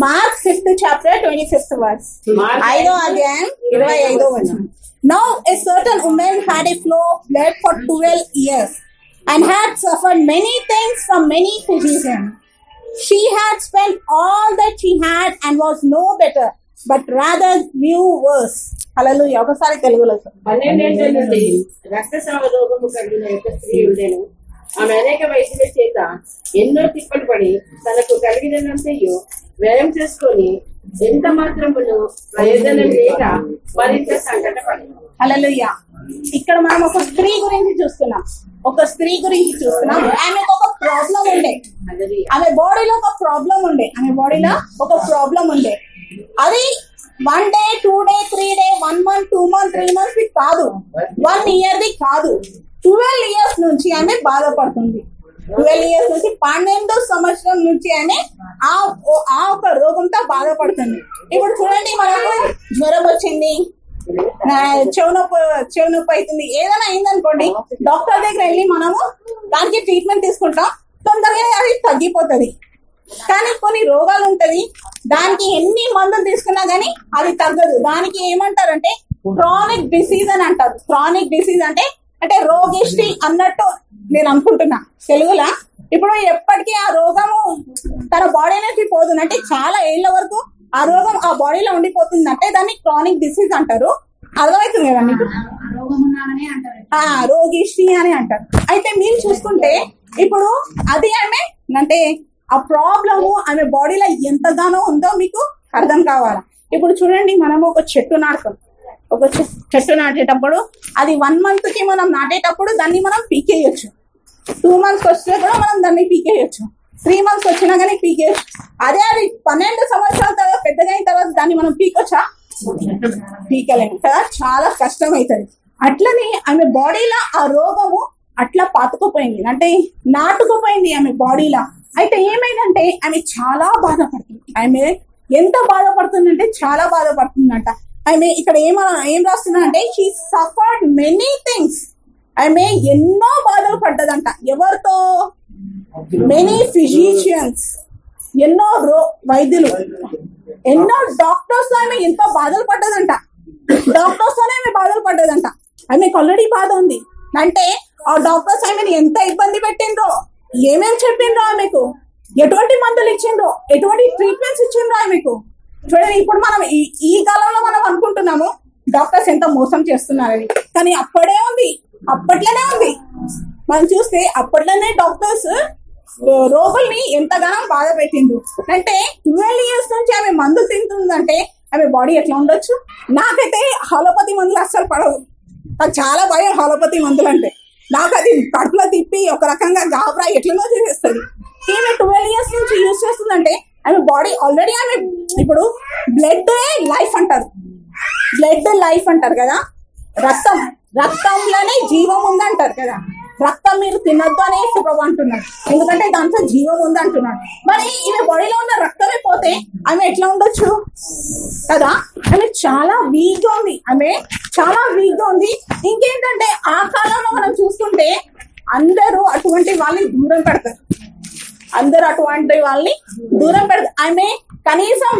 Mark fifth chapter twenty fifth verse ఐదో అధ్యాయం ఇరవై ఐదో వచనం. Now a certain woman had a flow of blood for twelve years and had suffered many things from many physician she had spend all that she had and was no better but rather view worse అలలు ఒకసారి తెలుగులో రక్తస్రావ రోగము కలిగిన స్త్రీ ఉండేను ఆమె అనేక వైద్యుల చేత ఎన్నో తిప్పలు పడి తనకు కలిగినంతయు వ్యయం చేసుకొని ఎంత మాత్రమును ప్రయోజనం లేక మరింత సంకట హల్లెలూయా. ఇక్కడ మనం ఒక స్త్రీ గురించి చూస్తున్నాం. ఒక స్త్రీ గురించి చూస్తున్నాం. ఆమెకు ఒక ప్రాబ్లం ఉండే. ఆమె బాడీలో ఒక ప్రాబ్లం ఉండే. ఆమె బాడీలో ఒక ప్రాబ్లం ఉండే. అది one day two day three day one month two month three months the కాదు. వన్ ఇయర్ ది కాదు. ట్వెల్వ్ ఇయర్స్ నుంచి ఆమె బాధపడుతుంది. ట్వెల్వ్ ఇయర్స్ నుంచి పన్నెండు సంవత్సరం నుంచి ఆమె ఆ ఆ ఒక రోగంతో బాధపడుతుంది. ఇప్పుడు చూడండి మనకు జ్వరం వచ్చింది. చెవు నొప్పి చెవు నొప్పి అవుతుంది. ఏదైనా అయిందనుకోండి డాక్టర్ దగ్గర వెళ్ళి మనము దానికి ట్రీట్మెంట్ తీసుకుంటాం. తొందరగా అది తగ్గిపోతుంది. కానీ కొన్ని రోగాలు ఉంటది. దానికి ఎన్ని మందులు తీసుకున్నా గానీ అది తగ్గదు. దానికి ఏమంటారంటే క్రానిక్ డిసీజ్ అని అంటారు. క్రానిక్ డిసీజ్ అంటే అంటే రోగిష్టి అన్నట్టు నేను అనుకుంటున్నా. తెలుగులా? ఇప్పుడు ఎప్పటికీ ఆ రోగము తన బాడీ నుంచి పోతుంది అంటే చాలా ఏళ్ళ వరకు ఆ రోగం ఆ బాడీలో ఉండిపోతుంది. అంటే దాన్ని క్రానిక్ డిసీజ్ అంటారు. అర్థమవుతుంది కదా మీకు? ఆ రోగిష్టి అని అంటారు. అయితే మీరు చూసుకుంటే ఇప్పుడు అది ఆమె అంటే ఆ ప్రాబ్లము ఆమె బాడీలో ఎంతగానో ఉందో మీకు అర్థం కావాలా? ఇప్పుడు చూడండి మనము ఒక చెట్టు నాటుతాం. ఒక చెట్టు నాటేటప్పుడు అది వన్ మంత్కి మనం నాటేటప్పుడు దాన్ని మనం పీకేయచ్చు టూ మంత్స్ వస్తే కూడా మనం దాన్ని పీకేయచ్చు త్రీ మంత్స్ వచ్చినా కానీ పీకేయచ్చు అదే అది పన్నెండు సంవత్సరాల తర్వాత పెద్దగా అయిన తర్వాత దాన్ని మనం పీకొచ్చా? పీకలేము. కదా? చాలా కష్టం అవుతుంది అట్లనే ఆమె బాడీలో ఆ రోగము అట్లా పాతుకుపోయింది. అంటే నాటుకుపోయింది ఆమె బాడీలో. అయితే ఏమైందంటే ఆమె చాలా బాధపడుతుంది. ఆమె ఎంత బాధపడుతుందంటే చాలా బాధపడుతుందంట. ఆమె ఇక్కడ ఏమ ఏం రాస్తున్నా అంటే షీ సఫర్డ్ మెనీ థింగ్స్ ఆమె ఎన్నో బాధలు పడ్డదంట. ఎవరితో? మెనీ ఫిజిషియన్స్ ఎన్నో రో వైద్యులు. ఎన్నో డాక్టర్స్ ఆమె ఎంతో బాధలు పడ్డదంట. డాక్టర్స్ తోనే ఆమె బాధలు పడ్డదంట. ఆమెకు ఆల్రెడీ బాధ ఉంది. అంటే ఆ డాక్టర్స్ ఆమెను ఎంత ఇబ్బంది పెట్టిండ్రో? ఏమేమి చెప్పిండ్రో ఆమెకు? ఎటువంటి మందులు ఇచ్చిండ్రో? ఎటువంటి ట్రీట్మెంట్స్ ఇచ్చిండ్రో ఆమెకు? చూడండి ఇప్పుడు మనం ఈ ఈ కాలంలో మనం అనుకుంటున్నాము డాక్టర్స్ ఎంత మోసం చేస్తున్నారని. కానీ అప్పుడే ఉంది అప్పట్లోనే ఉంది. మనం చూస్తే అప్పట్లోనే డాక్టర్స్ రోగుల్ని ఎంతగానో బాధ పెట్టిండ్రు. అంటే ట్వెల్వ్ ఇయర్స్ నుంచి ఆమె మందులు తింటుందంటే ఆమె బాడీ ఎట్లా ఉండొచ్చు? నాకైతే హలోపతి మందులు అస్సలు పడవు. నాకు చాలా భయం హలోపతి మందులు అంటే. నాకు అది కడుపులో తిప్పి ఒక రకంగా గాబరా ఎట్లనో చేసేస్తుంది. ఈమె ట్వెల్వ్ ఇయర్స్ నుంచి యూజ్ చేస్తుందంటే ఆమె బాడీ ఆల్రెడీ ఆమె ఇప్పుడు బ్లడ్ లైఫ్ అంటారు. బ్లడ్ లైఫ్ అంటారు కదా. రక్తం రక్తంలోనే జీవం ఉంది అంటారు కదా. రక్తం మీరు తినద్దు అనే ప్రభు అంటున్నారు ఎందుకంటే దాంట్లో జీవం ఉంది అంటున్నాడు మరి ఈమె బాడీలో ఉన్న రక్తమే పోతే ఆమె ఎట్లా ఉండొచ్చు? కదా? ఆమె చాలా వీక్గా ఉంది. ఆమె చాలా వీక్గా ఉంది. ఇంకేంటంటే ఆ కాలంలో మనం చూస్తుంటే అందరూ అటువంటి వాళ్ళని దూరం పెడతారు. అందరు అటువంటి వాళ్ళని దూరం పెడతారు ఆమె కనీసం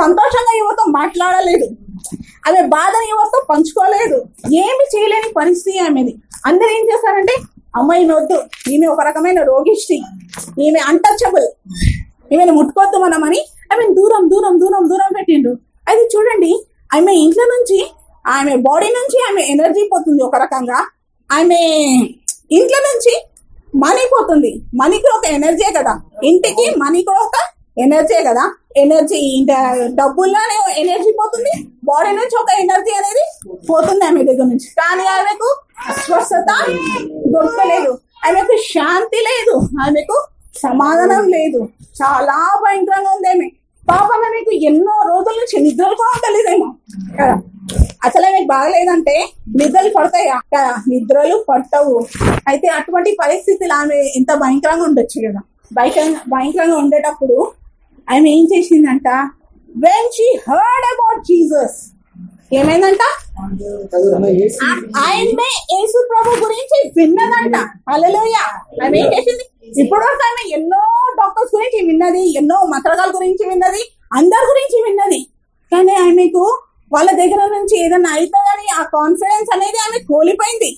సంతోషంగా యువతో మాట్లాడలేదు. ఆమె బాధని ఎవరితో పంచుకోలేదు. ఏమి చేయలేని పరిస్థితి ఆమెది. అందరు ఏం చేస్తారంటే అమ్మాయి వద్దు ఈమె ఒక రకమైన రోగిష్టి ఈమె అంటచబుల్ ఈమెను ముట్టుకోద్దు మనమని అని ఆమె దూరం దూరం దూరం దూరం పెట్టిండు. అది చూడండి ఆమె ఇంట్లో నుంచి ఆమె బాడీ నుంచి ఆమె ఎనర్జీ పోతుంది ఒక రకంగా. ఆమె ఇంట్లో నుంచి మనీ పోతుంది. మనీకి ఒక ఎనర్జీ కదా. ఇంటికి మనీ కూడా ఒక ఎనర్జీ కదా. ఎనర్జీ డబ్బుల్లోనే ఎనర్జీ పోతుంది. బాడీ నుంచి ఒక ఎనర్జీ అనేది పోతుంది ఆమె దగ్గర నుంచి. కానీ ఆమెకు స్వస్థత దొరకలేదు. ఆమెకు శాంతి లేదు. ఆమెకు సమాధానం లేదు. చాలా భయంకరంగా ఉంది ఆమె. పాపం ఆమెకు ఎన్నో రోజుల నుంచి నిద్రలు కూడా తెలియదేమో కదా అసలే మీకు బాగలేదంటే నిద్రలు పడతాయి కదా నిద్రలు పట్టవు అయితే అటువంటి పరిస్థితులు ఆమె ఎంత భయంకరంగా ఉండొచ్చు కదా. భయంకరంగా భయంకరంగా ఉండేటప్పుడు ఆమె ఏం చేసిందంట? When she heard about Jesus ఏమైందంట? ఆయన్నే యేసు ప్రభు గురించి విన్నదంట. అలలోయ ఆమె ఏం చేసింది? ఇప్పుడు వరకు ఆమె ఎన్నో డాక్టర్స్ గురించి విన్నది ఎన్నో మంత్రగాల గురించి విన్నది అందరి గురించి విన్నది. కానీ ఆమెకు వాళ్ళ దగ్గర నుంచి ఏదైనా అవుతుందని ఆ కాన్ఫిడెన్స్ అనేది ఆమె కోల్పోయింది.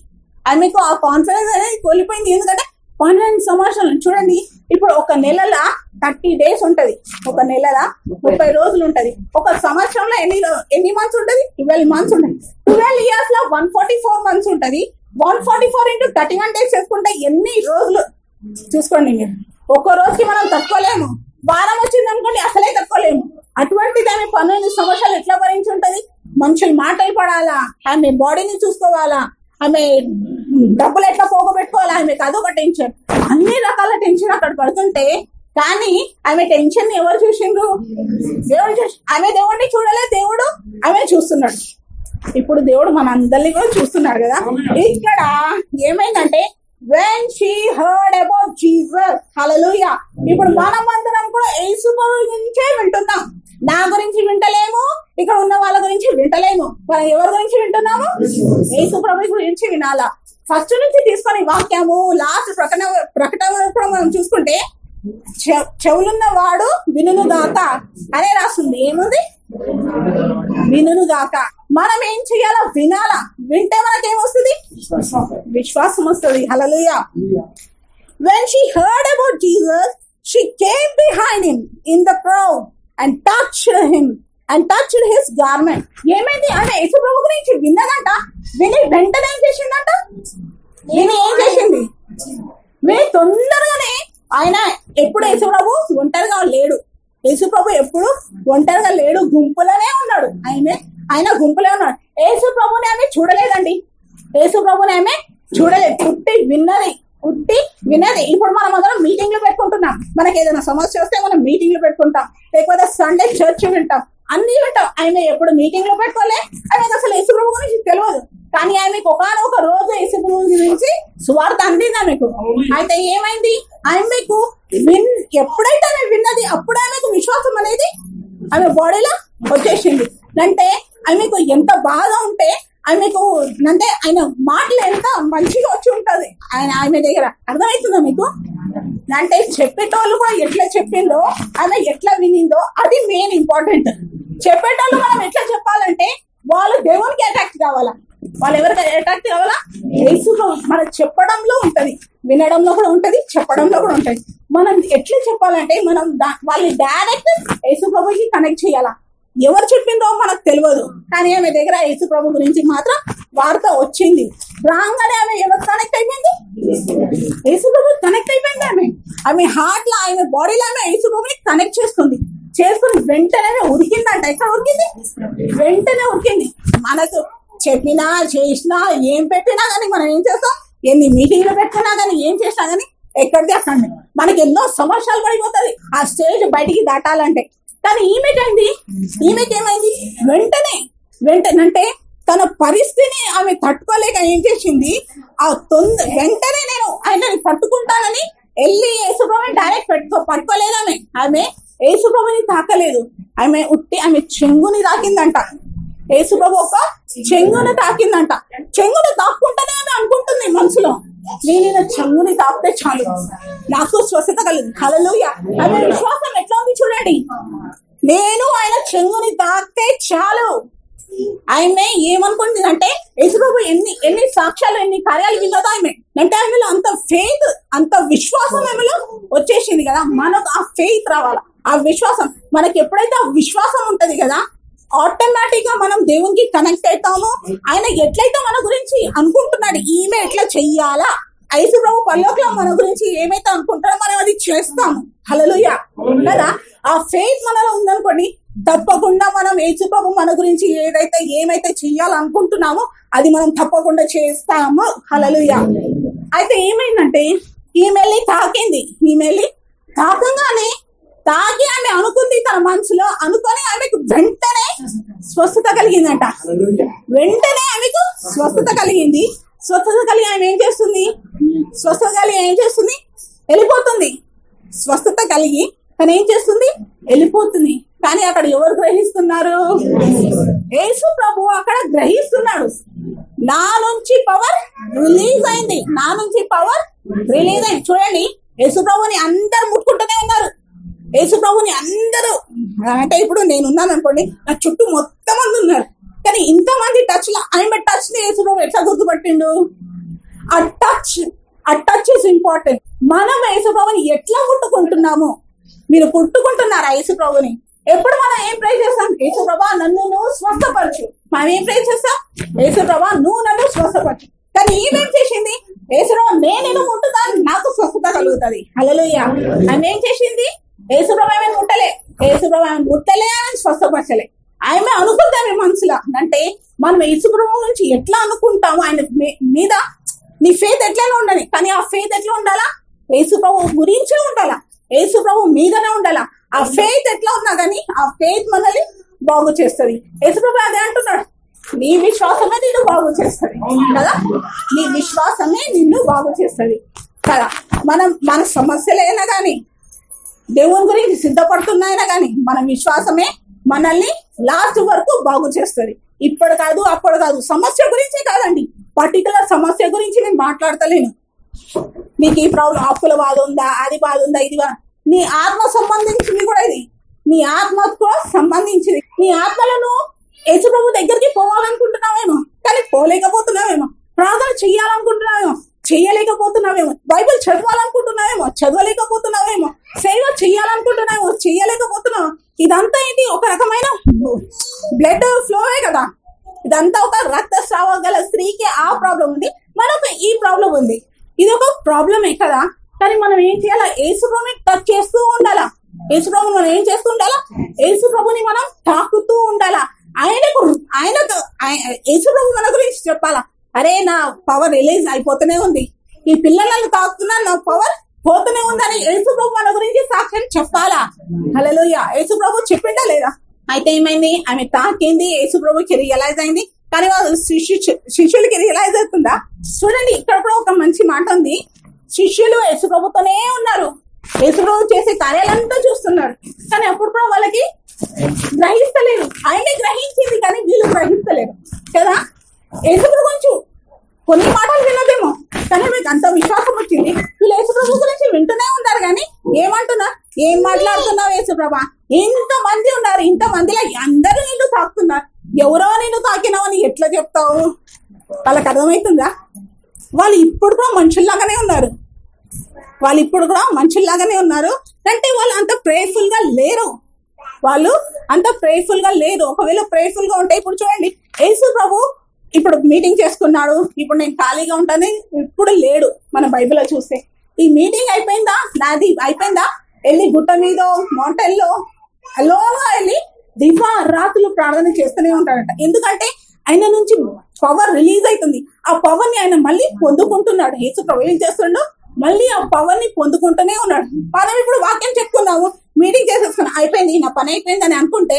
ఆమెకు ఆ కాన్ఫిడెన్స్ అనేది కోల్పోయింది. ఎందుకంటే పన్నెండు సంవత్సరాలు చూడండి ఇప్పుడు ఒక నెలల థర్టీ డేస్ ఉంటది. ఒక నెలల ముప్పై రోజులు ఉంటది. ఒక సంవత్సరంలో ఎన్ని ఎన్ని మంత్స్ ఉంటది? ట్వెల్వ్ మంత్స్ ఉంటది. ట్వెల్వ్ ఇయర్స్లో వన్ ఫార్టీ ఫోర్ మంత్స్ ఉంటది. One forty four into thirty one days చేసుకుంటే ఎన్ని రోజులు? చూసుకోండి మీరు. ఒక్క రోజుకి మనం తక్కువలేము వారం వచ్చింది అనుకోండి అసలే తక్కువలేము అటువంటి ఆమె పన్నెండు సంవత్సరాలు ఎట్లా భరించి ఉంటది మనుషులు మాటలు పడాలా? ఆమె బాడీని చూసుకోవాలా? ఆమె డబ్బులు ఎట్లా పోగబెట్టుకోవాలా ఆమెకు అదొక టెన్షన్. అన్ని రకాల టెన్షన్ అక్కడ పడుతుంటే కానీ ఆమె టెన్షన్ ఎవరు చూసిండ్రు? దేవుడు చూసి ఆమె దేవుడిని చూడలే దేవుడు ఆమె చూస్తున్నాడు. ఇప్పుడు దేవుడు మన అందరినీ కూడా చూస్తున్నాడు కదా. ఇక్కడ ఏమైందంటే when she heard about Jesus హల్లెలూయా ఇప్పుడు మనం అందరం కూడా యేసు గురించే వింటున్నాం. నా గురించి వింటలేము ఇక్కడ ఉన్న వాళ్ళ గురించి వింటలేము. మనం ఎవరి గురించి వింటున్నాము? యేసు ప్రభు గురించి వినాలా. ఫస్ట్ నుంచి తీసుకొని వాక్యము లాస్ట్ ప్రకటన ప్రకటన కూడా మనం చూసుకుంటే చె- చెవులున్న వాడు వినును దాత అనే రాస్తుంది. ఏముంది? వినును గాక. మనం ఏం చెయ్యాలా వినాలా? వింటే మనకి ఏమొస్తుంది? విశ్వాసం వస్తుంది. హలలుయా when she heard about Jesus she came behind him in the crowd and touch him and touch his garment ఏమైంది? ఆమె యేసు ప్రభు గురించి విన్నదంట? విని వెంటనే ఏం చేసిందంట? విని ఏం చేసింది? విని తొందరగానే ఆయన ఎప్పుడు యేసు ప్రభు ఒంటరిగా లేడు. యేసు ప్రభు ఎప్పుడు ఒంటరిగా లేడు గుంపులోనే ఉన్నాడు. ఆయన ఆయన గుంపులో ఉన్నాడు. యేసు ప్రభుని ఆమె చూడలేదండి. యేసు ప్రభుని ఆమె చూడలేదు పుట్టి విన్నది పుట్టి విన్నది. ఇప్పుడు మనం అందరం మీటింగ్లు పెట్టుకుంటున్నాం. మనకి ఏదైనా సమస్య వస్తే మనం మీటింగ్లు పెట్టుకుంటాం. లేకపోతే సండే చర్చ్ వింటాం అన్ని వింటాం. ఆమె ఎప్పుడు మీటింగ్లు పెట్టుకోలే? ఆమెకు అసలు యేసు ప్రభు గురించి తెలియదు కానీ ఆమెకు ఒకనొక రోజు యేసు ప్రభు గురించి సువార్త అందింది ఆమెకు. అయితే ఏమైంది? ఆమెకు విన్ ఎప్పుడైతే ఆమె విన్నది అప్పుడు ఆమెకు విశ్వాసం అనేది ఆమె బాడీలో వచ్చేసింది. అంటే ఆమెకు ఎంత బాధ ఉంటే ఆమెకు అంటే ఆయన మాటలు ఎంత మంచిగా వచ్చి ఉంటది. ఆయన ఆమె దగ్గర అర్థమవుతుందా మీకు? అంటే చెప్పేటోళ్ళు కూడా ఎట్లా చెప్పిందో ఆమె ఎట్లా వినిందో అది మెయిన్ ఇంపార్టెంట్ చెప్పేటోళ్ళు మనం ఎట్లా చెప్పాలంటే వాళ్ళు దేవునికి అట్రాక్ట్ కావాలా? వాళ్ళు ఎవరికి అట్రాక్ట్ కావాలా? యేసులో మన చెప్పడంలో ఉంటది. వినడంలో కూడా ఉంటది చెప్పడంలో కూడా ఉంటది. మనం ఎట్లా చెప్పాలంటే మనం దా- వాళ్ళని డైరెక్ట్ యేసు ప్రభుకి కనెక్ట్ చేయాలా? ఎవరు చెప్పిందో మనకు తెలియదు. కానీ ఆమె దగ్గర యేసు ప్రభు గురించి మాత్రం వార్త వచ్చింది. రాగానే ఆమె ఎవరు కనెక్ట్ అయిపోయింది? యేసు ప్రభు కనెక్ట్ అయిపోయింది ఆమె. ఆమె హార్ట్లో ఆమె బాడీలో ఆమె యేసు ప్రభుని కనెక్ట్ చేసుకుంది చేసుకుని వెంటనే ఉరికిందంట. ఎక్కడ ఉరికింది? వెంటనే ఉరికింది. మనకు చెప్పినా చేసినా ఏం పెట్టినా కానీ మనం ఏం చేస్తాం? ఎన్ని మీటింగ్లు పెట్టినా కానీ ఏం చేసినా కానీ ఎక్కడిది అక్కడ మనకి ఎన్నో సంవత్సరాలు పడిపోతుంది ఆ స్టేజ్ బయటికి దాటాలంటే. కానీ ఈమెకండి ఈమెకేమైంది వెంటనే వెంటనే అంటే తన పరిస్థితిని ఆమె తట్టుకోలేక ఏం చేసింది? ఆ తొంద వెంటనే నేను ఆయనని పట్టుకుంటానని వెళ్ళి యేసుప్రభుని డైరెక్ట్ పెట్టుకో పట్టుకోలేదు ఆమె. ఆమె యేసుప్రభుని తాకలేదు. ఆమె ఉట్టి ఆమె చెంగుని తాకిందంట. యేసుప్రభు ఒక చెంగుని తాకిందంట. చెంగుని తాక్కుంటేనే ఆమె అనుకుంటుంది మనసులో. నేను ఈయన చెంగుని తాకితే చాలు. నాకు స్వస్థత కలిగింది హల్లెలూయా ఆమె విశ్వాసం ఎట్లా ఉంది చూడండి. నేను ఆయన చెంగుని తాకితే చాలు. ఆమె ఏమనుకుంటుంది అంటే యేసుప్రభు ఎన్ని ఎన్ని సాక్ష్యాలు ఎన్ని కార్యాలు విన్నదో ఆమె. అంటే ఆమెలో అంత ఫెయిత్ అంత విశ్వాసం ఆమెలో వచ్చేసింది కదా. మనకు ఆ ఫెయిత్ రావాలా? ఆ విశ్వాసం. మనకి ఎప్పుడైతే ఆ విశ్వాసం ఉంటది కదా ఆటోమేటిక్గా మనం దేవునికి కనెక్ట్ అవుతాము. ఆయన ఎట్లయితే మన గురించి అనుకుంటున్నాడు ఈమె ఎట్లా చెయ్యాలా? ఐసు ప్రభు పల్లొకలో మన గురించి ఏమైతే అనుకుంటారో మనం అది చేస్తాము. హలలుయ కదా? ఆ ఫెయిత్ మనలో ఉందనుకోండి తప్పకుండా మనం యేసు ప్రభు మన గురించి ఏదైతే ఏమైతే చెయ్యాలనుకుంటున్నామో అది మనం తప్పకుండా చేస్తాము. హలలుయ అయితే ఏమైందంటే ఈమెల్లి తాకింది. ఈమెల్లి తాకంగానే తాకి ఆమె అనుకుంది తన మనసులో అనుకొని ఆమెకు వెంటనే స్వస్థత కలిగిందంట. వెంటనే ఆమెకు స్వస్థత కలిగింది. స్వస్థత కలిగి ఆమె ఏం చేస్తుంది? స్వస్థత కలిగి ఏం చేస్తుంది? వెళ్ళిపోతుంది. స్వస్థత కలిగి తను ఏం చేస్తుంది? వెళ్ళిపోతుంది. కానీ అక్కడ ఎవరు గ్రహిస్తున్నారు? యేసు ప్రభు అక్కడ గ్రహిస్తున్నాడు. నా నుంచి పవర్ రిలీజ్ అయింది. నా నుంచి పవర్ రిలీజ్ అయింది. చూడండి యేసు ప్రభుని అందరు ముట్టుకుంటూనే ఉన్నారు. యేసు ప్రభుని అందరూ అంటే ఇప్పుడు నేను ఉన్నాను అనుకోండి నా చుట్టూ మొత్తం మంది ఉన్నారు. కానీ ఇంతమంది టచ్లో ఆమె టచ్ని యేసు ప్రభు ఎట్లా గుర్తుపట్టిండు? ఆ టచ్ ఆ టచ్ ఇస్ ఇంపార్టెంట్ మనం యేసు ప్రభుని ఎట్లా ముట్టుకుంటున్నాము? మీరు పుట్టుకుంటున్నారా యేసు ప్రభుని ఎప్పుడు మనం ఏం ప్రే చేస్తాం? యేసు ప్రభా నన్ను నువ్వు స్వస్థపరచు. మనం ఏం ప్రే చేస్తాం? యేసు ప్రభా నువ్వు నన్ను స్వస్థపరచు. కానీ ఈమెం చేసింది యేసు ప్రభా నేను ముట్టుతాను నాకు స్వస్థత కలుగుతుంది. హల్లెలూయా ఆమె ఏం చేసింది? ఏసుప్రభు ప్రభా ముట్టలే. యేసు ప్రభా ముట్టలే ఆమెను స్వస్థపరచలే. ఆమె అనుకుంటామే మనసులో. అంటే మనం ఏసుప్రభు నుంచి ఎట్లా అనుకుంటాము ఆయన మీ- మీద నీ ఫేత్ ఎట్లనే ఉండాలి. కానీ ఆ ఫేత్ ఎట్లా ఉండాలా? యేసు గురించే ఉండాలా? యేసు మీదనే ఉండాలా? ఆ ఫేత్ ఎట్లా ఉన్నా కానీ ఆ ఫేత్ మనల్ని బాగు చేస్తుంది. యేసు అదే అంటున్నాడు. నీ విశ్వాసమే నిన్ను బాగు చేస్తుంది. కదా? నీ విశ్వాసమే నిన్ను బాగు చేస్తుంది. కదా? మనం మన సమస్యలైనా కానీ దేవుని గురించి సిద్ధపడుతున్నాయినా కానీ మన విశ్వాసమే మనల్ని లాస్ట్ వరకు బాగు చేస్తుంది. ఇప్పుడు కాదు అప్పుడు కాదు. సమస్య గురించే కాదండి. పర్టికులర్ సమస్య గురించి నేను మాట్లాడతలేను. నీకు ఈ ప్రాబ్లం అప్పుల బాధ ఉందా అది బాధ ఉందా ఇది బా- నీ ఆత్మ సంబంధించింది కూడా ఇది. నీ ఆత్మకు సంబంధించింది. నీ ఆత్మలను యేసుప్రభు దగ్గరికి పోవాలనుకుంటున్నావేమో కానీ పోలేకపోతున్నావేమో ప్రార్థన చెయ్యాలనుకుంటున్నావేమో చేయలేకపోతున్నావేమో. బైబిల్ చదవాలనుకుంటున్నావేమో చదవలేకపోతున్నావేమో. సేవ చెయ్యాలనుకుంటున్నావేమో చెయ్యలేకపోతున్నావు ఇదంతా ఏంటి? ఒక రకమైన బ్లడ్ ఫ్లోవే కదా. ఇదంతా ఒక రక్తస్రావ గల స్త్రీకి ఆ ప్రాబ్లం ఉంది మనకు ఈ ప్రాబ్లం ఉంది. ఇది ఒక ప్రాబ్లమే కదా. కానీ మనం ఏం చేయాలా? ఏసుప్రభుని టచ్ చేస్తూ ఉండాలా? ఏసుప్రభుని మనం ఏం చేస్తూ ఉండాలా? ఏసుప్రభుని మనం తాకుతూ ఉండాలా? ఆయనకు ఆయనకు ఆయ- మన గురించి చెప్పాలా? అరే నా పవర్ రిలీజ్ అయిపోతూనే ఉంది. ఈ పిల్లలను తాకుతున్నా నా పవర్ పోతూనే ఉందని యేసు ప్రభు మన గురించి సాక్ష్యం చెప్పాలా? హల్లెలూయా యేసు ప్రభు చెప్పిండా లేదా? అయితే ఏమైంది? ఆమె తాకింది యేసు ప్రభుకి రియలైజ్ అయింది. కానీ వాళ్ళు శిష్యు శిష్యులకి రియలైజ్ అవుతుందా? చూడండి ఇక్కడ కూడా ఒక మంచి మాట ఉంది. శిష్యులు యేసు ప్రభుతోనే ఉన్నారు. యేసు ప్రభు చేసే కార్యాలంతా చూస్తున్నారు కానీ అప్పుడు కూడా వాళ్ళకి గ్రహిస్తలేరు ఆయనే గ్రహించింది కానీ వీళ్ళు గ్రహిస్తలేరు కదా యేసు ప్రభు గురించి కొన్ని మాటలు వినదేమో కానీ మీకు అంత విశ్వాసం వచ్చింది వీళ్ళు యేసుప్రభు గురించి వింటూనే ఉన్నారు కానీ ఏమంటున్నారు ఏం ప్రభా? ఇంత మంది ఉన్నారు ఇంత మందిలో అందరూ నిన్ను తాకుతున్నారు. ఎవరో నిన్ను తాకినావు అని ఎట్లా చెప్తావు? వాళ్ళకి అర్థమవుతుందా? వాళ్ళు ఇప్పుడు కూడా మనుషుల్లాగానే ఉన్నారు. వాళ్ళు ఇప్పుడు కూడా మనుషుల్లాగానే ఉన్నారు. అంటే వాళ్ళు అంత ప్రేయర్ఫుల్గా లేరు. వాళ్ళు అంత ప్రేయర్ఫుల్గా లేరు. ఒకవేళ ప్రేయర్ఫుల్గా ఉంటే ఇప్పుడు చూడండి యేసు ప్రభు ఇప్పుడు మీటింగ్ చేసుకున్నాడు. ఇప్పుడు నేను ఖాళీగా ఉంటాను. ఇప్పుడు లేడు మన బైబిల్లో చూస్తే. ఈ మీటింగ్ అయిపోయిందా? నాది అయిపోయిందా? వెళ్ళి గుట్ట మీదో మౌంటైన్లో అలోగా వెళ్ళి దివా రాత్రులు ప్రార్థన చేస్తూనే ఉంటాడట. ఎందుకంటే ఆయన నుంచి పవర్ రిలీజ్ అవుతుంది. ఆ పవర్ని ఆయన మళ్ళీ పొందుకుంటున్నాడు. యేసు ప్రవేశం ఏం చేస్తుండో? మళ్ళీ ఆ పవర్ని పొందుకుంటూనే ఉన్నాడు. మనం ఇప్పుడు వాక్యం చెప్పుకున్నాము మీటింగ్ చేసేసుకున్నాం అయిపోయింది. నా పని అయిపోయింది అని అనుకుంటే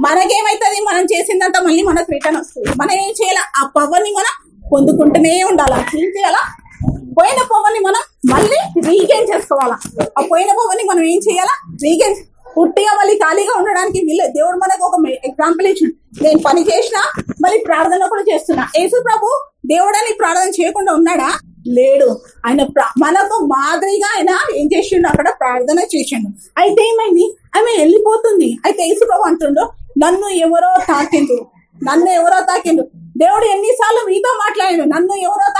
మనకేమైతుంది? మనం చేసిందంతా మళ్ళీ మనకు రిటర్న్ వస్తుంది. మనం ఏం చేయాలి? ఆ పవర్ని మనం పొందుకుంటూనే ఉండాలి? ఏం చేయాలా? పోయిన పవర్ని మనం మళ్ళీ రీగైన్ చేసుకోవాలా? ఆ పోయిన పవర్ని మనం ఏం చేయాలా? రీగైన్ పుట్టిగా మళ్ళీ ఖాళీగా ఉండడానికి వీళ్ళు దేవుడు మనకు ఒక ఎగ్జాంపుల్ ఇచ్చిండు. నేను పని చేసినా మళ్ళీ ప్రార్థన కూడా చేస్తున్నా. యేసు ప్రభు దేవుడని ప్రార్థన చేయకుండా ఉన్నాడా? లేడు. ఆయన ప్ర- మనకు మాదిరిగా ఆయన ఏం చేసిండు? అక్కడ ప్రార్థన చేసిండు. అయితే ఏమైంది? ఆమె వెళ్ళిపోతుంది. అయితే యేసు ప్రభు అంటుండో నన్ను ఎవరో తాకిండు నన్ను ఎవరో తాకిండు దేవుడు ఎన్నిసార్లు మీతో మాట్లాడాడు. నన్ను ఎవరో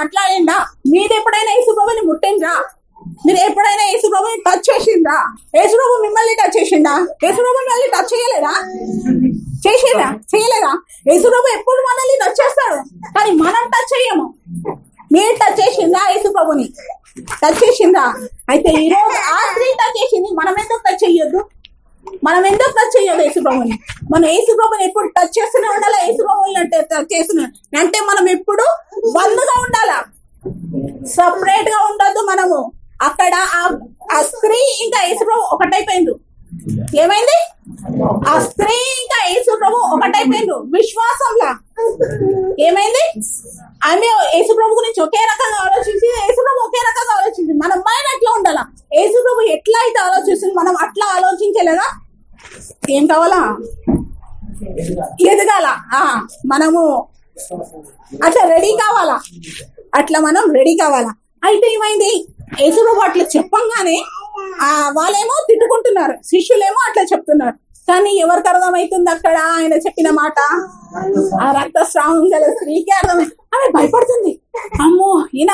మాట్లాడిందా? మీరు ఎప్పుడైనా యేసుప్రభుని ముట్టిండ్రా? మీరు ఎప్పుడైనా యేసుప్రభుని టచ్ చేసిండ్రా? యేసుప్రభు మిమ్మల్ని టచ్ చేసిండా? యేసు మళ్ళీ టచ్ చేయలేదా? చేసేదా చేయలేదా? యేసుప్రభు ఎప్పుడు మనల్ని టచ్ చేస్తాడు? కానీ మనం టచ్ చేయము. మీరు టచ్ చేసిందా యేసుప్రభుని? టచ్ చేసిందా అయితే ఈ రోజు ఆ స్త్రీ టచ్ చేసింది మనం ఎందుకు టచ్ చేయొద్దు మనం ఎందుకు టచ్ చెయ్యాలి యేసుప్రభుని? మనం యేసుప్రభుని ఎప్పుడు టచ్ చేస్తూనే ఉండాలా? యేసుప్రభుని అంటే టచ్ చేస్తూనే అంటే మనం ఎప్పుడు బంధుగా ఉండాలా? సపరేట్గా ఉండొద్దు మనము. అక్కడ ఆ- స్త్రీ ఇంకా యేసుప్రభు ఒకటైపోయిండ్రు. ఏమైంది? ఆ స్త్రీ ఇంకా యేసుప్రభు ఒకటైపోయిండ్రు. విశ్వాసంలా. ఏమైంది? ఆమె యేసుప్రభు గురించి ఒకే రకంగా ఆలోచించి యేసుప్రభు ఒకే రకంగా ఆలోచించింది. మనం మైండ్ అట్లా ఉండాలా? యేసుప్రభు ఎట్లా అయితే ఆలోచిస్తుంది మనం అట్లా తెలియదా ఏం కావాలా? ఎదగాల. ఆ మనము అట్లా రెడీ కావాలా? అట్లా మనం రెడీ కావాలా? అయితే ఏమైంది? యేసు అట్లా చెప్పంగానే ఆ వాళ్ళేమో తిట్టుకుంటున్నారు. శిష్యులేమో అట్లా చెప్తున్నారు. కానీ ఎవరికి అర్థమవుతుంది అక్కడ ఆయన చెప్పిన మాట? ఆ రక్తస్రావం గల స్త్రీకి అర్థమై ఆమె భయపడుతుంది. అమ్మో ఈయన?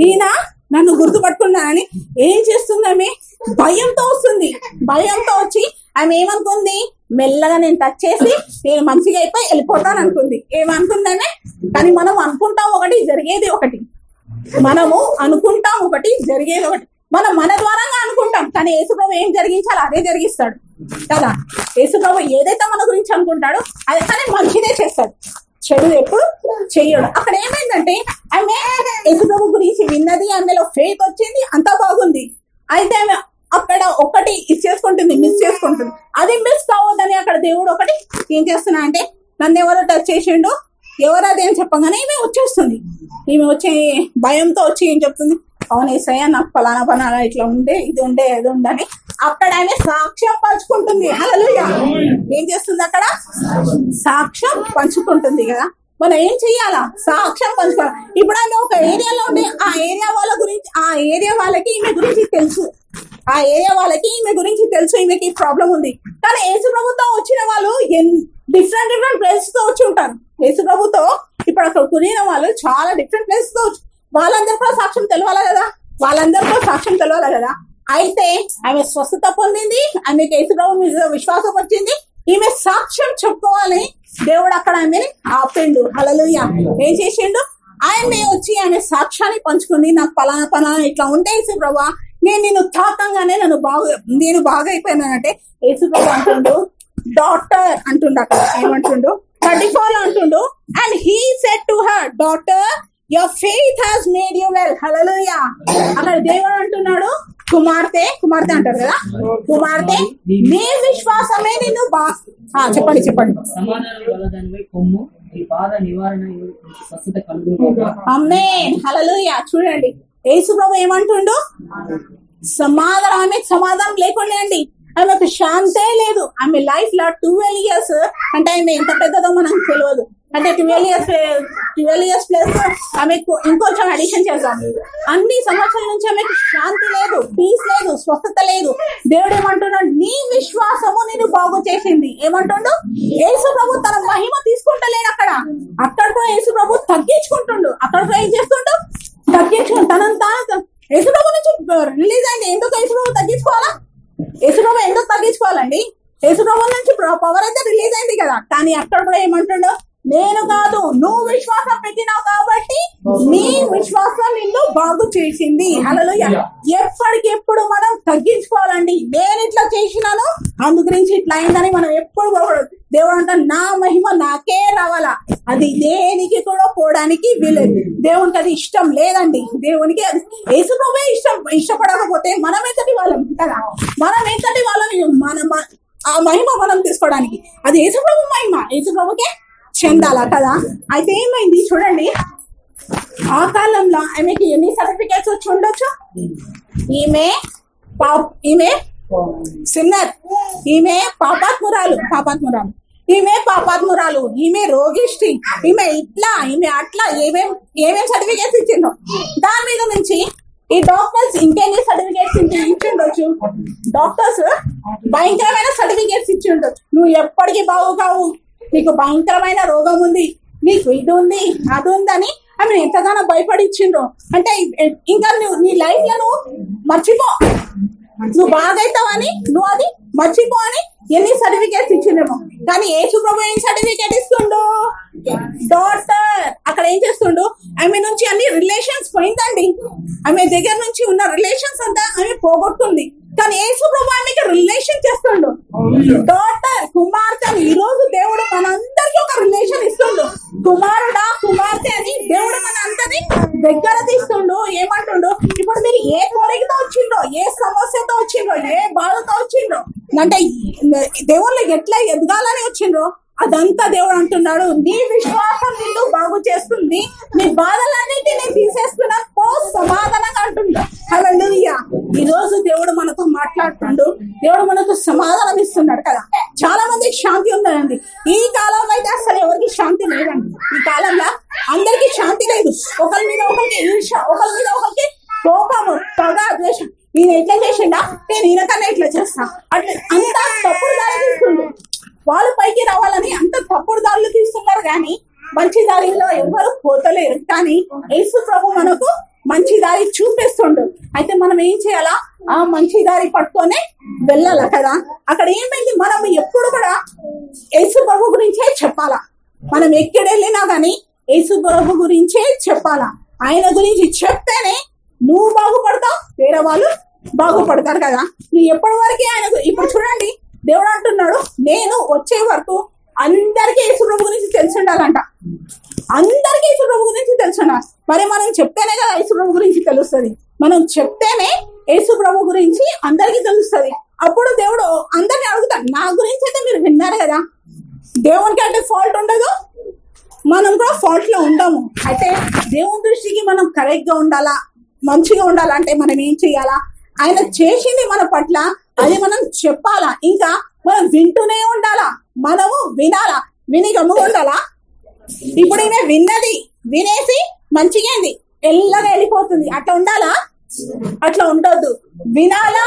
ఈయన? నన్ను గుర్తుపట్టుకున్నానని ఏం చేస్తుంది ఆమె? భయంతో వస్తుంది. భయంతో వచ్చి ఆమె ఏమనుకుంది? మెల్లగా నేను టచ్ చేసి నేను మంచిగా అయిపోయి వెళ్ళిపోతాను అనుకుంది. ఏమనుకుందామే కానీ మనం అనుకుంటాం ఒకటి జరిగేది ఒకటి. మనము అనుకుంటాం ఒకటి జరిగేది ఒకటి. మనం మన ద్వారంగా అనుకుంటాం. కానీ యేసుప్రభు ఏం జరిగించాలో అదే జరిగిస్తాడు. కదా? యేసుప్రభు ఏదైతే మన గురించి అనుకుంటాడో అది కానీ మంచిదే చేస్తాడు. చెడు ఎప్పుడు చెయ్యడు. అక్కడ ఏమైందంటే ఆమె యేసుప్రభు గురించి విన్నది ఆమెలో ఫెయిత్ వచ్చింది అంతా బాగుంది. అయితే ఆమె అక్కడ ఒకటి ఇచ్చేసుకుంటుంది మిస్ చేసుకుంటుంది. అది మిస్ కావద్దని అక్కడ దేవుడు ఒకటి ఏం చేస్తున్నా అంటే నన్ను ఎవరో టచ్ చేసిండు ఎవరు అది అని చెప్పగానే ఈమె వచ్చేస్తుంది. ఈమె వచ్చే భయంతో వచ్చి ఏం చెప్తుంది? అవును ఏసయ్య నాకు ఫలానా ఫలానా ఇట్లా ఉండే ఇది ఉండే అది ఉండని అక్కడ ఆమె సాక్ష్యం పంచుకుంటుంది. హల్లెలూయా ఏం చేస్తుంది అక్కడ? సాక్ష్యం పంచుకుంటుంది కదా. మనం ఏం చెయ్యాలా? సాక్ష్యం పంచుకోవాలి. ఇప్పుడు ఆమె ఒక ఏరియాలో ఉంటే ఆ ఏరియా వాళ్ళ గురించి ఆ ఏరియా వాళ్ళకి ఈమె గురించి తెలుసు. ఆ ఏరియా వాళ్ళకి ఈమె గురించి తెలుసు ఈమెకి ప్రాబ్లం ఉంది. కానీ యేసు ప్రభుత్వం వచ్చిన వాళ్ళు డిఫరెంట్ డిఫరెంట్ ప్లేసెస్తో వచ్చి ఉంటారు. యేసు ప్రభుత్వం ఇప్పుడు అక్కడ కొనిన వాళ్ళు చాలా డిఫరెంట్ ప్లేసెస్తో వచ్చి కూడా సాక్ష్యం తెలవాలి కదా? వాళ్ళందరికీ సాక్ష్యం తెలవాలి కదా? అయితే ఆమె స్వస్థత పొందింది ఆమె యేసు మీద విశ్వాసం వచ్చింది. ఈమె సాక్ష్యం చెప్పుకోవాలి. దేవుడు అక్కడ ఆమెని ఆపిండు. అలలుయ ఏం చేసిండు? ఆయనే వచ్చి ఆమె సాక్ష్యాన్ని పంచుకుంది. నాకు పలానా పలానా ఇట్లా ఉంటే యేసు ప్రభా నేను నిన్ను తాకంగానే నన్ను బాగా నేను బాగా అయిపోయినానంటే యేసు అంటుండు డాక్టర్ అంటుండు అక్కడ. ఏమంటుండు? థర్టీ ఫోర్ అంటుండు. And he said to her daughter your faith has made you well హలలుయా అక్కడ దేవుడు అంటున్నాడు కుమార్తె కుమార్తె అంటారు కదా? కుమార్తె నీ విశ్వాసమే నిన్ను బా చెప్పండి చెప్పండి. అమ్మే హల్లెలూయా చూడండి. యేసు ప్రభు ఏమంటుండు? సమాధానం ఆమెకు సమాధానం లేకుండా అండి. ఆమెకు శాంతే లేదు. ఆమె లైఫ్లో ట్వెల్వ్ ఇయర్స్ అంటే ఆమె ఎంత పెద్దదో మనకు తెలియదు. అంటే twelve years twelve years plus ఆమెకు ఇంకొంచెం అడిషన్ చేద్దాం. అన్ని సంవత్సరాల నుంచి ఆమెకు శాంతి లేదు పీస్ లేదు స్వస్థత లేదు. దేవుడు ఏమంటున్నాడు? నీ విశ్వాసము నేను బాగు చేసింది. ఏమంటుండు? యేసు ప్రభు తన మహిమ తీసుకుంటలేడు అక్కడ. అక్కడితో యేసు ప్రభు తగ్గించుకుంటుండు. అక్కడ కూడా ఏం చేస్తుండు? తగ్గించుకుంటు తనని తాను యేసుప్రభు నుంచి రిలీజ్ అయింది. ఎందుకు యేసుప్రభు తగ్గించుకోవాలా? యేసు ప్రభు ఎందుకు తగ్గించుకోవాలండి? యేసుప్రభు నుంచి పవర్ అయితే రిలీజ్ అయింది కదా. కానీ అక్కడ కూడా ఏమంటుండో? నేను కాదు నువ్వు విశ్వాసం పెట్టినావు కాబట్టి నీ విశ్వాసం నిన్ను బాగు చేసింది. అలలో ఎప్పటికెప్పుడు మనం తగ్గించుకోవాలండి. నేను ఇట్లా చేసినాను అందు గురించి ఇట్లా అయిందని మనం ఎప్పుడు పోకూడదు. దేవుడు అంట నా మహిమ నాకే రావాలా? అది దేనికి కూడా పోవడానికి వీలేదు దేవునికి అది ఇష్టం లేదండి. దేవునికి అది యేసుప్రభే ఇష్టం ఇష్టపడకపోతే మనం ఎంతటి వాళ్ళం కదా? మనం ఎంతటి వాళ్ళం? మన మన- ఆ మహిమ మనం తీసుకోవడానికి. అది యేసుప్రభు మహిమ. యేసుప్రభుకే చెందాలా కదా? అయితే ఏమైంది చూడండి. ఆ కాలంలో ఆమెకి ఎన్ని సర్టిఫికేట్స్ వచ్చి ఉండొచ్చు? ఈమె పా- ఈమె సిన్నర్ ఈమె పాపాత్మురాలు పాపాత్మురాలు. ఈమె పాపాత్మురాలు ఈమె రోగిష్టి ఈమె ఇట్లా ఈమె అట్లా ఏమేం ఏమేం సర్టిఫికేట్స్ ఇచ్చిండ్రు దాని మీద నుంచి ఈ డాక్టర్స్ ఇంకెన్ని సర్టిఫికేట్స్ ఇచ్చిండొచ్చు డాక్టర్స్ భయంకరమైన సర్టిఫికేట్స్ ఇచ్చి ఉండొచ్చు. నువ్వు ఎప్పటికీ బాగు కావు నీకు భయంకరమైన రోగం ఉంది నీకు ఇది ఉంది అది ఉందని ఆమె ఎంతగానో భయపడిచ్చిండ్రు అంటే ఇంకా నువ్వు నీ లైఫ్లో నువ్వు మర్చిపో. నువ్వు బాగైతావని నువ్వు అది మర్చిపో అని ఎన్ని సర్టిఫికేట్స్ ఇచ్చిండేమో కానీ ఏ ప్రభు ఏం సర్టిఫికేట్ ఇస్తుండు? డాక్టర్ అక్కడ ఏం చేస్తుండు? ఆమె నుంచి అన్ని రిలేషన్స్ పోయిందండి. ఆమె దగ్గర నుంచి ఉన్న రిలేషన్స్ అంతా ఆమె పోగొట్టుంది. కానీ యేసు ప్రభు ఆమెకి రిలేషన్ చేస్తుండు. డాక్టర్ కుమార్తె ఈ రోజు దేవుడు మనందరికి ఒక రిలేషన్ ఇస్తుండు. కుమారుడా కుమార్తె అని దేవుడు మన అందరినీ దగ్గర తీస్తుండు. ఏమంటుండు? ఇప్పుడు మీరు ఏ కోరికతో వచ్చిండ్రో ఏ సమస్యతో వచ్చిండ్రో ఏ బాధతో వచ్చిండ్రో అంటే దేవుళ్ళు ఎట్లా ఎదగాలని వచ్చిండ్రో అదంతా దేవుడు అంటున్నాడు. నీ విశ్వాసం నిన్ను బాగు చేస్తుంది. నీ నేను తీసేస్తున్నాను పో సమాధానంగా అంటున్నాడు హల్లెలూయా ఈ రోజు దేవుడు మనతో మాట్లాడుతుండు. దేవుడు మనకు సమాధానం ఇస్తున్నాడు కదా. చాలా మందికి శాంతి ఉందండి. ఈ కాలంలో అయితే అసలు ఎవరికి శాంతి లేదండి. ఈ కాలంలో అందరికి శాంతి లేదు. ఒకరి మీద ఒకరికి ఈర్ష ఒకరి మీద ఒకరికి కోపము పగ ద్వేషం. నేను ఎట్లా చేసిండా? చేస్తా. అట్లా అంత తప్పుడు దారి తీస్తుండు. వాళ్ళు పైకి రావాలని అంత తప్పుడు దారులు తీస్తున్నారు కానీ మంచి దారిలో ఎవరు పోతలేరు. కానీ యేసు ప్రభు మనకు మంచి దారి చూపిస్తుండు. అయితే మనం ఏం చేయాలా? ఆ మంచి దారి పట్టుకొనే వెళ్ళాల కదా? అక్కడ ఏమైంది? మనం ఎప్పుడు కూడా యేసు ప్రభు గురించే చెప్పాలా? మనం ఎక్కడెళ్ళినా కానీ యేసు ప్రభు గురించే చెప్పాలా? ఆయన గురించి చెప్తేనే నువ్వు బాగుపడతావు వేరే వాళ్ళు బాగుపడతారు కదా? నువ్వు ఎప్పటి వరకే ఆయన ఇప్పుడు చూడండి దేవుడు అంటున్నాడు నేను వచ్చే వరకు అందరికీ యేసు గురించి తెలిసి ఉండాలంట అందరికీ యేసు గురించి తెలిసి ఉండాలి మరి మనం చెప్తేనే కదా యేసు గురించి తెలుస్తుంది. మనం చెప్తేనే యేసు ప్రభు గురించి అందరికీ తెలుస్తుంది. అప్పుడు దేవుడు అందరిని అడుగుతాడు నా గురించి అయితే మీరు విన్నారు కదా. దేవునికి అంటే ఫాల్ట్ ఉండదు. మనం కూడా ఫాల్ట్లో ఉండము. అయితే దేవుని దృష్టికి మనం కరెక్ట్గా ఉండాలా? మంచిగా ఉండాలంటే మనం ఏం చేయాలా? ఆయన చేసింది మన పట్ల అది మనం చెప్పాలా? ఇంకా మనం వింటూనే ఉండాలా? మనము వినాలా? విని గమ్ముకుండాలా ఇప్పుడు ఈమె విన్నది వినేసి మంచిగా ఏంది ఎల్లగా వెళ్ళిపోతుంది. అట్లా ఉండాలా? అట్లా ఉండొద్దు. వినాలా?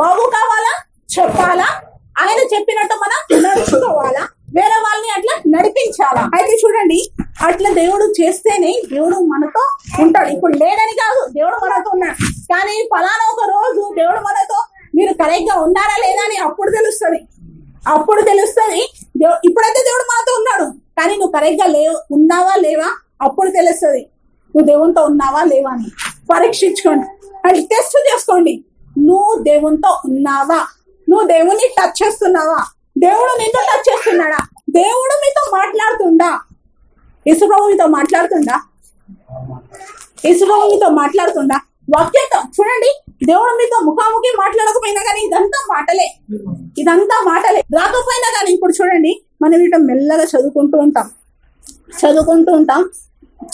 బాగు కావాలా? చెప్పాలా? ఆయన చెప్పినట్టు మనం నడుచుకోవాలా? వేరే వాళ్ళని అట్లా నడిపించాలా? అయితే చూడండి అట్లా దేవుడు చేస్తేనే దేవుడు మనతో ఉంటాడు. ఇప్పుడు లేడని కాదు దేవుడు మనతో ఉన్నాడు. కానీ ఫలానా ఒక రోజు దేవుడు మనతో మీరు కరెక్ట్గా ఉన్నారా లేదా అని అప్పుడు తెలుస్తుంది. అప్పుడు తెలుస్తుంది. ఇప్పుడైతే దేవుడు మాతో ఉన్నాడు. కానీ నువ్వు కరెక్ట్గా లేవు ఉన్నావా లేవా అప్పుడు తెలుస్తుంది. నువ్వు దేవునితో ఉన్నావా లేవా అని. పరీక్షించుకోండి. అది టెస్ట్ చేసుకోండి. నువ్వు దేవునితో ఉన్నావా? నువ్వు దేవుని టచ్ చేస్తున్నావా? దేవుడు నీతో టచ్ చేస్తున్నాడా? దేవుడు మీతో మాట్లాడుతుండా? యేసుప్రభు మీతో మాట్లాడుతుండా? యేసుప్రభు మీతో మాట్లాడుతుండా? వాక్యంతో. చూడండి దేవుడు మీతో ముఖాముఖి మాట్లాడకపోయినా కానీ ఇదంతా మాటలే. ఇదంతా మాటలే. రాకపోయినా కానీ ఇప్పుడు చూడండి మనం ఇట మెల్లగా చదువుకుంటూ ఉంటాం. చదువుకుంటూ ఉంటాం.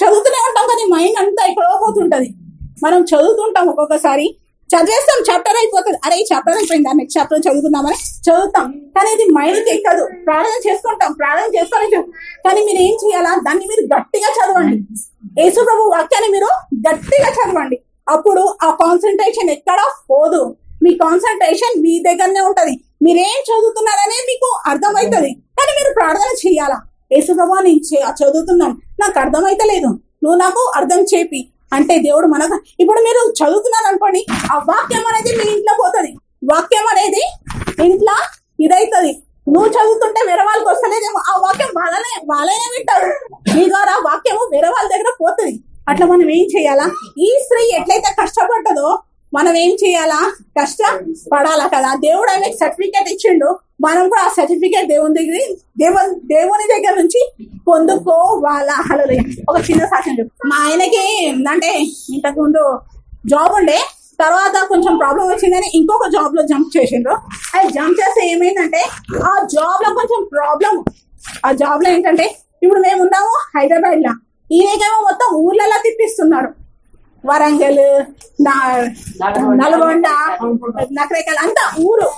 చదువుతూనే ఉంటాం కానీ మైండ్ అంతా ఎక్కడో పోతుంటది. మనం చదువుతుంటాం ఒక్కొక్కసారి. చదివేస్తాం చాప్టర్ అయిపోతుంది. అరే ఈ చాప్టర్ అయిపోయిందా? నెక్స్ట్ చాప్టర్ చదువుకుందామని చదువుతాం. కానీ ఇది మైండ్కి ఎక్కదు. ప్రార్థన చేసుకుంటాం ప్రార్థన చేసుకొని కానీ మీరు ఏం చేయాలా? దాన్ని మీరు గట్టిగా చదవండి. యేసు ప్రభు వాక్యాన్ని మీరు గట్టిగా చదవండి. అప్పుడు ఆ కాన్సన్ట్రేషన్ ఎక్కడ పోదు. మీ కాన్సన్ట్రేషన్ మీ దగ్గరనే ఉంటది. మీరేం చదువుతున్నారనే మీకు అర్థమవుతుంది కానీ మీరు ప్రార్థన చేయాలా? యేసు నేను చదువుతున్నాను. నాకు అర్థమైతలేదు నువ్వు నాకు అర్థం చేపి. అంటే దేవుడు మనకు ఇప్పుడు మీరు చదువుతున్నారు అనుకోండి ఆ వాక్యం అనేది మీ ఇంట్లో పోతుంది. వాక్యం అనేది ఇంట్లో ఇదైతుంది. నువ్వు చదువుతుంటే వేరే వాళ్ళకి వస్తలేదేమో. ఆ వాక్యం వాళ్ళనే వాళ్ళనే వింటారు. మీ ద్వారా వాక్యము వేరే వాళ్ళ దగ్గర పోతుంది. అట్లా మనం ఏం చేయాలా? ఈ స్త్రీ ఎట్లయితే కష్టపడ్డదో మనం ఏం చేయాలా? కష్టపడాలా కదా? దేవుడు ఆమెకి సర్టిఫికేట్ ఇచ్చిండు. మనం కూడా ఆ సర్టిఫికేట్ దేవుని దగ్గర దేవుని దేవుని దగ్గర నుంచి పొందుకోవాలా? హలో ఒక చిన్న సాక్ష్యం చెప్పు. మా ఆయనకి అంటే ఇంతకు ముందు జాబ్ ఉండే తర్వాత కొంచెం ప్రాబ్లం వచ్చిందని ఇంకొక జాబ్లో జంప్ చేసిండ్రు. అది జంప్ చేస్తే ఏమైందంటే ఆ జాబ్లో కొంచెం ప్రాబ్లం ఆ జాబ్లో ఏంటంటే ఇప్పుడు మేము ఉన్నాము హైదరాబాద్ లా ఈయనకేమో మొత్తం ఊర్లలో తిప్పిస్తున్నారు. వరంగల్ నా- నల్గొండ నకరేకల్ అంతా ఊరు.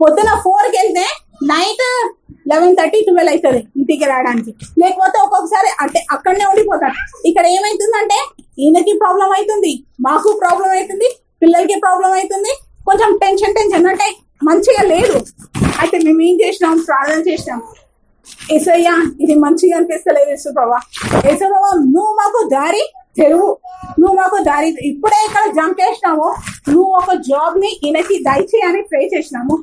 పొద్దున ఫోర్కి వెళ్తే నైట్ లెవెన్ థర్టీ ట్వెల్వ్ అవుతుంది ఇంటికి రావడానికి. లేకపోతే ఒక్కొక్కసారి అంటే అక్కడనే ఉండిపోతాడు ఇక్కడ ఏమైతుందంటే ఈయనకి ప్రాబ్లం అవుతుంది మాకు ప్రాబ్లం అవుతుంది పిల్లలకి ప్రాబ్లం అవుతుంది కొంచెం టెన్షన్ టెన్షన్. అంటే మంచిగా లేదు. అయితే మేము ఏం చేసినాం? ప్రార్థన చేసినాం. ఏసయ్యా ఇది మంచిగా అనిపిస్తలేదు యేసుప్రభా యేసుప్రభా నువ్వు మాకు దారి తెరువు. నువ్వు మాకు దారి ఇప్పుడే ఇక్కడ జంప్ చేసినాము. నువ్వు ఒక జాబ్ని ఈయనకి దయచేయని ప్రే చేసినాము.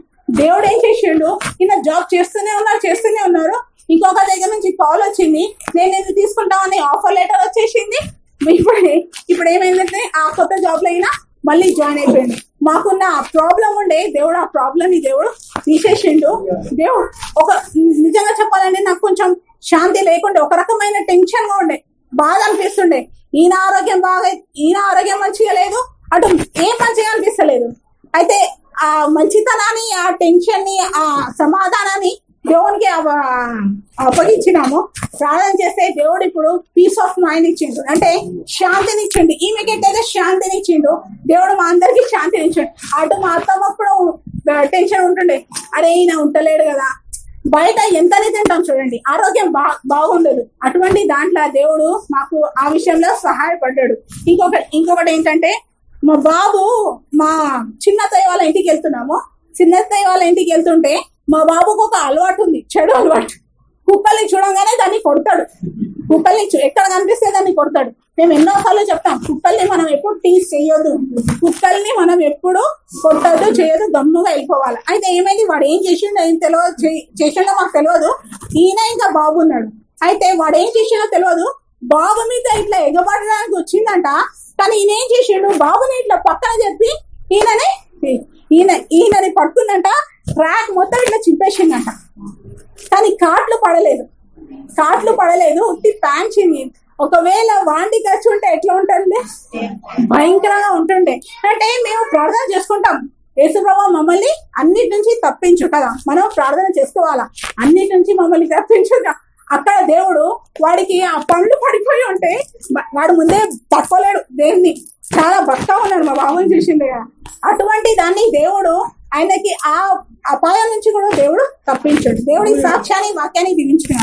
దేవుడు ఏం చేసిండు? ఈయన జాబ్ చేస్తూనే ఉన్నారు చేస్తూనే ఉన్నారు. ఇంకొక దగ్గర నుంచి కాల్ వచ్చింది. నేను ఇది తీసుకుంటామని ఆఫర్ లెటర్ వచ్చేసింది. ఇప్పుడు ఇప్పుడు ఏమైందంటే ఆ కొత్త జాబ్లో అయినా మళ్ళీ జాయిన్ అయిపోయింది మాకున్న ఆ ప్రాబ్లం ఉండే దేవుడు ఆ ప్రాబ్లం ని దేవుడు తీసేసిండు. దేవుడు ఒక నిజంగా చెప్పాలంటే నాకు కొంచెం శాంతి లేకుండే ఒక రకమైన టెన్షన్గా ఉండే బాధ అనిపిస్తుండే. ఈయన ఆరోగ్యం బాగా ఈయన ఆరోగ్యం మంచిగా లేదు అటు ఏం మంచిగా అనిపిస్తలేదు. అయితే ఆ మంచితనాన్ని ఆ టెన్షన్ని ఆ సమాధానాన్ని దేవునికి అప్పగించినాము. ప్రార్థన చేస్తే దేవుడు ఇప్పుడు పీస్ ఆఫ్ మైండ్ ఇచ్చిండు. అంటే శాంతిని ఇచ్చిండు. ఈమెకి ఎట్లయితే శాంతిని ఇచ్చిండు. దేవుడు మా అందరికి శాంతిని ఇచ్చిండు. అటు మా అత్తమ్మప్పుడు టెన్షన్ ఉంటుండే. అరే ఈయన ఉంటలేడు కదా. బయట ఎంతనే తింటాం చూడండి. ఆరోగ్యం బా బాగుండదు. అటువంటి దాంట్లో దేవుడు మాకు ఆ విషయంలో సహాయపడ్డాడు. ఇంకొకటి ఇంకొకటి ఏంటంటే మా బాబు మా చిన్న తయ్య వాళ్ళ ఇంటికి వెళ్తున్నాము. చిన్నతయ్య వాళ్ళ ఇంటికి వెళ్తుంటే మా బాబుకు ఒక అలవాటు ఉంది చెడు అలవాటు. కుక్కల్ని చూడంగానే దాన్ని కొడతాడు. కుక్కల్ని ఎక్కడ కనిపిస్తే దాన్ని కొడతాడు. మేము ఎన్నోసార్లు చెప్తాం కుక్కల్ని మనం ఎప్పుడు టీస్ చేయొద్దు. కుక్కల్ని మనం ఎప్పుడు కొట్టద్దు చేయదు దమ్ముగా వెళ్ళిపోవాలి. అయితే ఏమైంది? వాడు ఏం చేసిండో ఏం తెలియదు చే- చేసిండో మాకు తెలియదు ఈయన ఇంకా బాబు ఉన్నాడు. అయితే వాడు ఏం చేసిండో తెలియదు బాబు మీద ఇట్లా ఎగబడడానికి వచ్చిందంట. కానీ ఈయన ఏం చేసిండు? బాబుని ఇట్లా పక్కన చెప్పి ఈయననే ఈయన ఈయనని పట్టుకుందంట. ట్రాక్ మొత్తం ఇట్లా చింపేసిందంట. కానీ కాట్లు పడలేదు. కాట్లు పడలేదు ఉట్టి ప్యాంచింది. ఒకవేళ వాండి ఖర్చు ఉంటే ఎట్లా ఉంటుంది భయంకరంగా ఉంటుండే. అంటే మేము ప్రార్థన చేసుకుంటాం. యేసుప్రభు మమ్మల్ని అన్నిటి నుంచి తప్పించు కదా. మనం ప్రార్థన చేసుకోవాలా? అన్నిటి నుంచి మమ్మల్ని తప్పించు అక్కడ దేవుడు వాడికి ఆ పండ్లు పడిపోయి ఉంటే వాడు ముందే పట్టుకోలేడు దేవుని చాలా భక్త ఉన్నాడు మా బాబుని చూసిండే కదా. అటువంటి దాన్ని దేవుడు ఆయనకి ఆ అపాయం నుంచి కూడా దేవుడు తప్పించాడు. దేవుడి సాక్ష్యాన్ని వాక్యాన్ని దీవించుకున్నాడు